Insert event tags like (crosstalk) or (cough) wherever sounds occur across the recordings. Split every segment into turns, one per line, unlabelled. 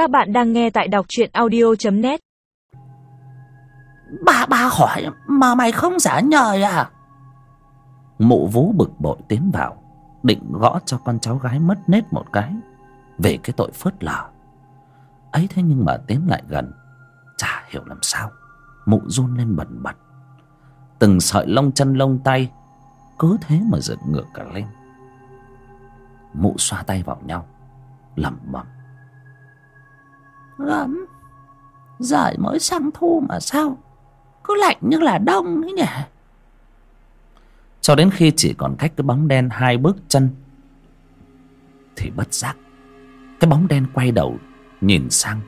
Các bạn đang nghe tại đọc truyện audio.net
Bà bà hỏi mà mày không giả nhời à? Mụ vú bực bội tiến vào Định gõ cho con cháu gái mất nết một cái Về cái tội phớt lờ. Ấy thế nhưng mà tiến lại gần Chả hiểu làm sao Mụ run lên bần bật. Từng sợi lông chân lông tay Cứ thế mà giật ngược cả lên. Mụ xoa tay vào nhau lẩm bẩm Gấm Giời mới sang thu mà sao? Cứ lạnh như là đông ấy nhỉ? Cho đến khi chỉ còn cách cái bóng đen hai bước chân, Thì bất giác, Cái bóng đen quay đầu Nhìn sang.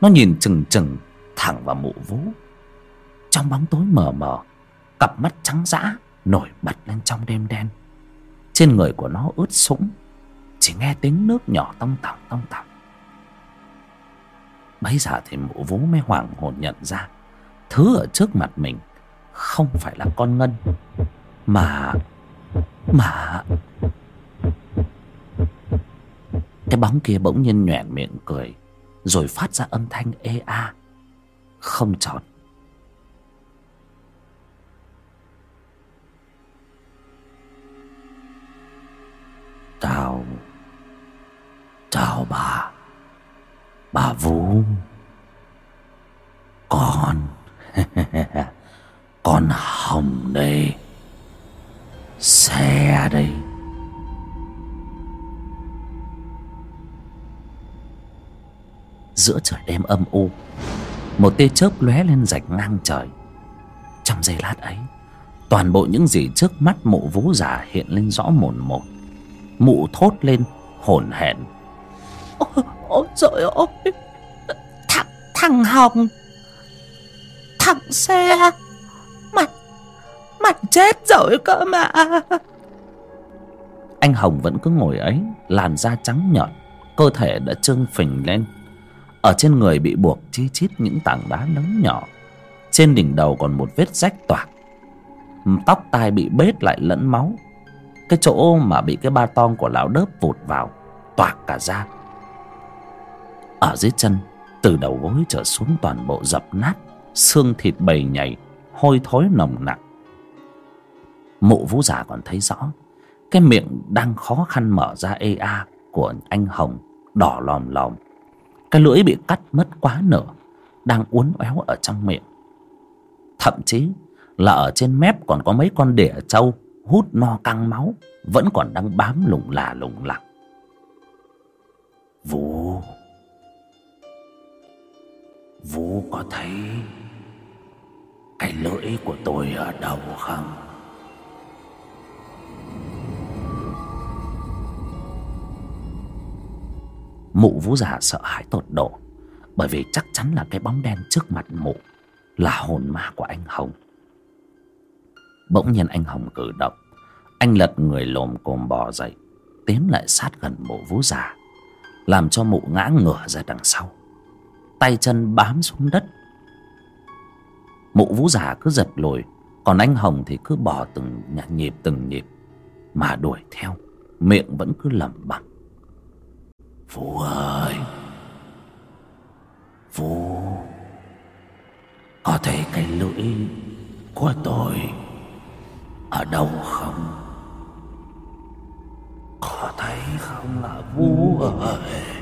Nó nhìn chừng chừng thẳng vào mụ vú. Trong bóng tối mờ mờ, Cặp mắt trắng dã Nổi bật lên trong đêm đen. Trên người của nó ướt sũng, Chỉ nghe tiếng nước nhỏ tông tỏng tông tỏng Bấy giờ thì mụ vú mới hoảng hồn nhận ra, Thứ ở trước mặt mình Không phải là con Ngân, Mà Mà Cái bóng kia bỗng nhiên nhoẻn miệng cười, Rồi phát ra âm thanh ê a, Không tròn. Bà Vũ. Con. (laughs) Con Hồng đây. Xe đây. Giữa trời đêm âm u Một tia chớp lóe lên rạch ngang trời. Trong giây lát ấy Toàn bộ những gì trước mắt mụ vú già hiện lên rõ mồn một Mụ thốt lên hổn hển. Ôi, ôi trời ơi. Thằng, thằng Hồng. Thằng xe. Mặt mặt chết rồi cơ mà. Anh Hồng vẫn cứ ngồi ấy Làn da trắng nhợt Cơ thể đã trương phình lên. Ở trên người bị buộc chi chít những tảng đá lớn nhỏ. Trên đỉnh đầu còn một vết rách toạc. Tóc tai bị bết lại lẫn máu. Cái chỗ mà bị cái ba tong của lão đớp vụt vào Toạc cả ra ở dưới chân, từ đầu gối trở xuống toàn bộ dập nát, xương thịt bầy nhầy hôi thối nồng nặng mụ vũ già còn thấy rõ, cái miệng đang khó khăn mở ra ê a của anh hồng, đỏ lòm lòm. Cái lưỡi bị cắt mất quá nửa đang uốn éo ở trong miệng. Thậm chí là ở trên mép còn có mấy con đỉa trâu, hút no căng máu, vẫn còn đang bám lủng là lủng lẳng. Vũ Vũ có thấy Cái lưỡi của tôi ở đâu không? Mụ vũ giả sợ hãi tột độ Bởi vì chắc chắn là cái bóng đen trước mặt mụ Là hồn ma của anh Hồng. Bỗng nhiên anh Hồng cử động Anh lật người lồm cồm bò dậy Tiến lại sát gần mụ vũ giả, Làm cho mụ ngã ngửa ra đằng sau tay chân bám xuống đất. Mụ vũ giả cứ giật lùi, còn anh hồng thì cứ bỏ từng nhịp từng nhịp, mà đuổi theo, miệng vẫn cứ lẩm bẩm. Vũ ơi! Vũ có thấy cái lưỡi của tôi ở đâu không? Có thấy không là vũ ơi!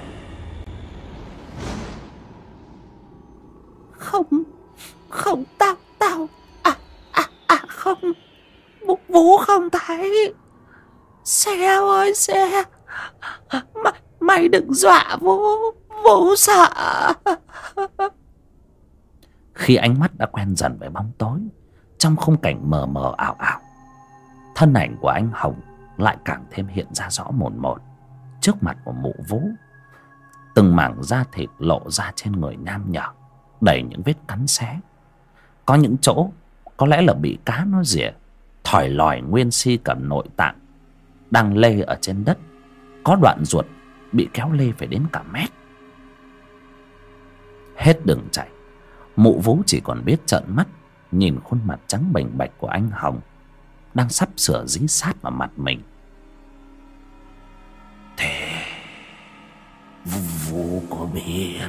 Không? Không tao tao à à à không. Vũ, vũ không thấy. Xe ơi xe. Mày mày đừng dọa vũ vũ sợ. Khi ánh mắt đã quen dần với bóng tối trong khung cảnh mờ mờ ảo ảo thân ảnh của anh hồng lại càng thêm hiện ra rõ mồn một trước mặt của mụ vũ từng mảng da thịt lộ ra trên người nam nhở đầy những vết cắn xé. Có những chỗ có lẽ là bị cá nó rỉa thỏi lòi nguyên si cả nội tạng đang lê ở trên đất. Có đoạn ruột bị kéo lê phải đến cả mét. Hết đường chạy, mụ vú chỉ còn biết trợn mắt, nhìn khuôn mặt trắng bềnh bạch của anh hồng đang sắp sửa dí sát vào mặt mình. Thế vú có biết